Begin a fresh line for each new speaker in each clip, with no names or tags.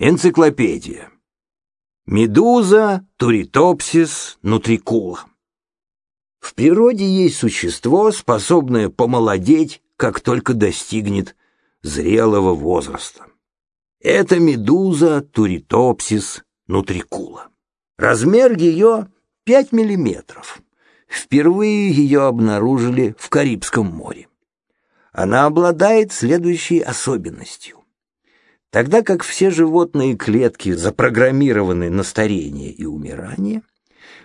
Энциклопедия. Медуза туритопсис нутрикула. В природе есть существо, способное помолодеть, как только достигнет зрелого возраста. Это медуза туритопсис нутрикула. Размер ее 5 миллиметров. Впервые ее обнаружили в Карибском море. Она обладает следующей особенностью. Тогда как все животные клетки запрограммированы на старение и умирание,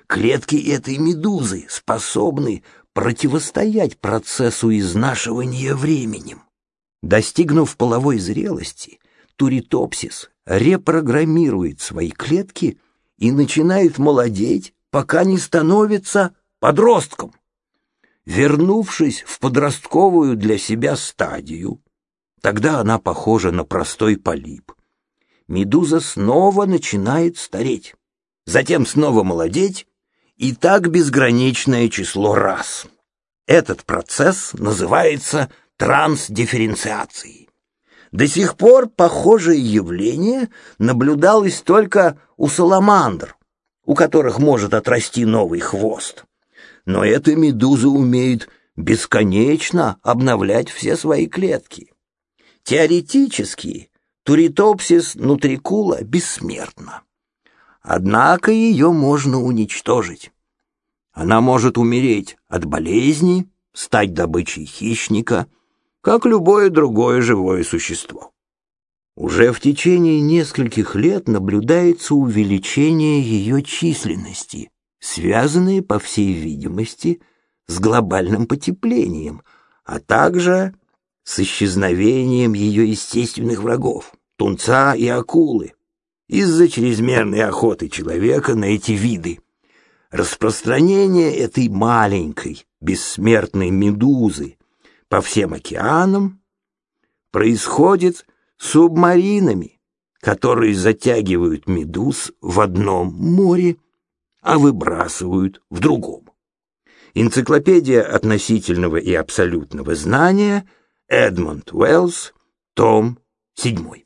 клетки этой медузы способны противостоять процессу изнашивания временем. Достигнув половой зрелости, туритопсис репрограммирует свои клетки и начинает молодеть, пока не становится подростком. Вернувшись в подростковую для себя стадию, Тогда она похожа на простой полип. Медуза снова начинает стареть, затем снова молодеть, и так безграничное число раз. Этот процесс называется трансдифференциацией. До сих пор похожее явление наблюдалось только у саламандр, у которых может отрасти новый хвост. Но эта медуза умеет бесконечно обновлять все свои клетки. Теоретически Туритопсис нутрикула бессмертна. Однако ее можно уничтожить. Она может умереть от болезни, стать добычей хищника, как любое другое живое существо. Уже в течение нескольких лет наблюдается увеличение ее численности, связанное, по всей видимости, с глобальным потеплением, а также с исчезновением ее естественных врагов — тунца и акулы, из-за чрезмерной охоты человека на эти виды. Распространение этой маленькой, бессмертной медузы по всем океанам происходит субмаринами, которые затягивают медуз в одном море, а выбрасывают в другом. Энциклопедия относительного и абсолютного знания — Эдмонд Уэллс, том 7.